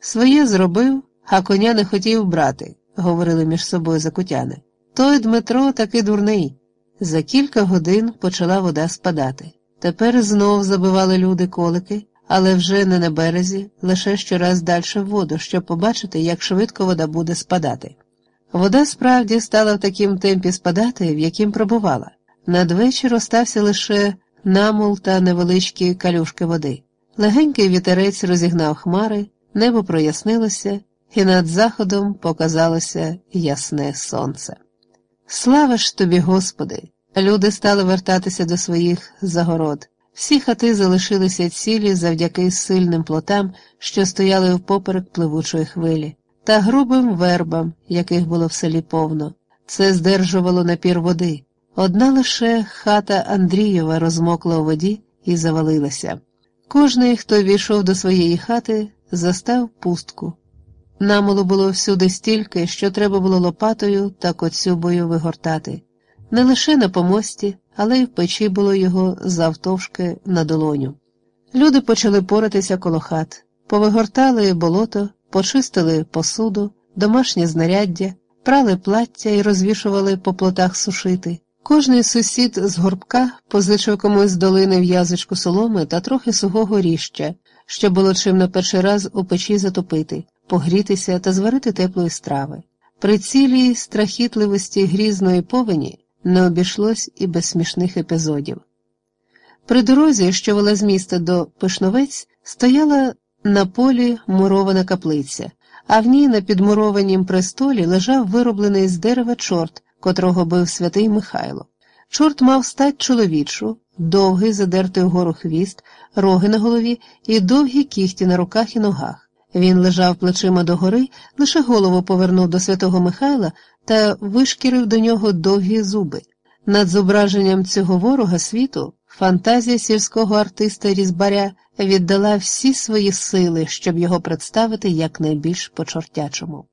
Своє зробив, а коня не хотів брати, говорили між собою закутяни. Той Дмитро таки дурний. За кілька годин почала вода спадати. Тепер знов забивали люди колики, але вже не на березі, лише щораз далі в воду, щоб побачити, як швидко вода буде спадати. Вода справді стала в такому темпі спадати, в яким пробувала. Надвечір остався лише намул та невеличкі калюшки води. Легенький вітерець розігнав хмари, небо прояснилося, і над заходом показалося ясне сонце. Слава ж тобі, Господи! Люди стали вертатися до своїх загород. Всі хати залишилися цілі завдяки сильним плотам, що стояли впоперек пливучої хвилі, та грубим вербам, яких було в селі повно. Це здержувало напір води. Одна лише хата Андрієва розмокла у воді і завалилася. Кожний, хто війшов до своєї хати, застав пустку. Намолу було всюди стільки, що треба було лопатою та коцюбою вигортати. Не лише на помості, але й в печі було його завтовшки на долоню. Люди почали поратися коло хат, повигортали болото, почистили посуду, домашнє знаряддя, прали плаття і розвішували по плотах сушити. Кожний сусід з горбка позичив комусь з долини в'язочку соломи та трохи сухого ріща, що було чим на перший раз у печі затопити, погрітися та зварити теплої страви. При цілій страхітливості грізної повені не обійшлось і без смішних епізодів. При дорозі, що вела з міста до Пишновець, стояла на полі мурована каплиця, а в ній на підмурованім престолі лежав вироблений з дерева чорт, котрого бив святий Михайло. Чорт мав стать чоловічу, довгий задертий вгору хвіст, роги на голові і довгі кіхті на руках і ногах. Він лежав плечима догори, лише голову повернув до святого Михайла та вишкірив до нього довгі зуби. Над зображенням цього ворога світу фантазія сільського артиста Різбаря віддала всі свої сили, щоб його представити якнайбільш по-чортячому.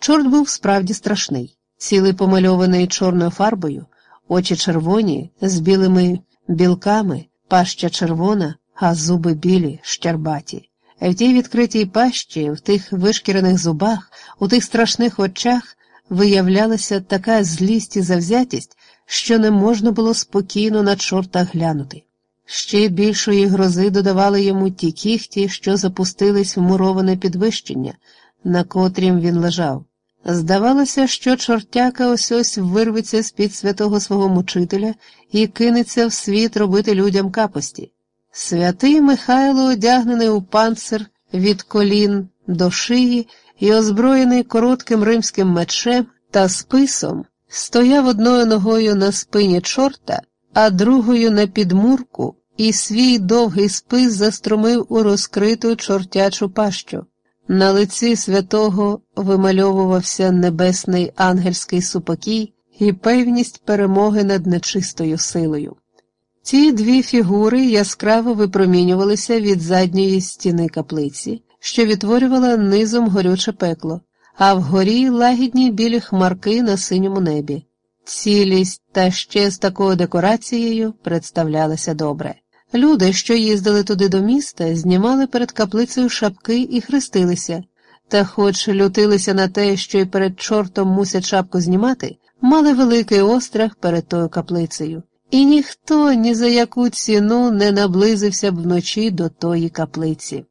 Чорт був справді страшний, цілий помальований чорною фарбою, очі червоні, з білими білками, паща червона, а зуби білі, щербаті. В тій відкритій пащі, в тих вишкірених зубах, у тих страшних очах виявлялася така злість і завзятість, що не можна було спокійно на чорта глянути. Ще більшої грози додавали йому ті кіхті, що запустились в муроване підвищення, на котрім він лежав. Здавалося, що чортяка ось ось вирветься з під святого свого мучителя і кинеться в світ робити людям капості. Святий Михайло, одягнений у панцир від колін до шиї і озброєний коротким римським мечем та списом, стояв одною ногою на спині чорта, а другою на підмурку, і свій довгий спис заструмив у розкриту чортячу пащу. На лиці святого вимальовувався небесний ангельський супокій і певність перемоги над нечистою силою. Ці дві фігури яскраво випромінювалися від задньої стіни каплиці, що відтворювала низом горюче пекло, а вгорі лагідні білі хмарки на синьому небі. Цілість та ще з такою декорацією представлялася добре. Люди, що їздили туди до міста, знімали перед каплицею шапки і хрестилися, та, хоч лютилися на те, що й перед чортом мусять шапку знімати, мали великий острах перед тою каплицею і ніхто ні за яку ціну не наблизився б вночі до тої каплиці.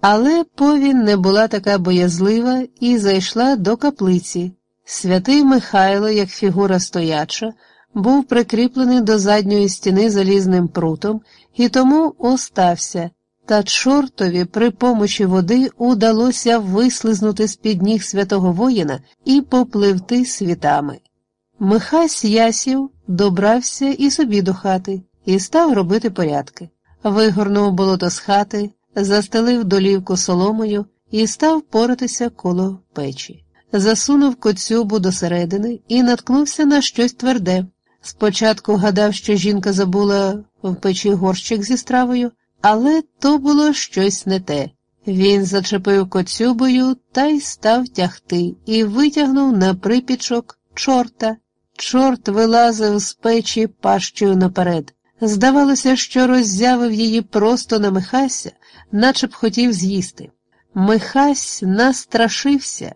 Але повінь не була така боязлива і зайшла до каплиці. Святий Михайло, як фігура стояча, був прикріплений до задньої стіни залізним прутом і тому остався, та чортові при помочі води удалося вислизнути з під ніг святого воїна і попливти світами. Михась Ясів добрався і собі до хати і став робити порядки. Вигорнув болото з хати, застелив долівку соломою і став поратися коло печі. Засунув коцюбу до середини і наткнувся на щось тверде. Спочатку гадав, що жінка забула в печі горщик зі стравою, але то було щось не те. Він зачепив коцюбою та й став тягти і витягнув на припічок чорта. Чорт вилазив з печі пащею наперед. Здавалося, що роззявив її просто на Михася, наче б хотів з'їсти. Михась настрашився.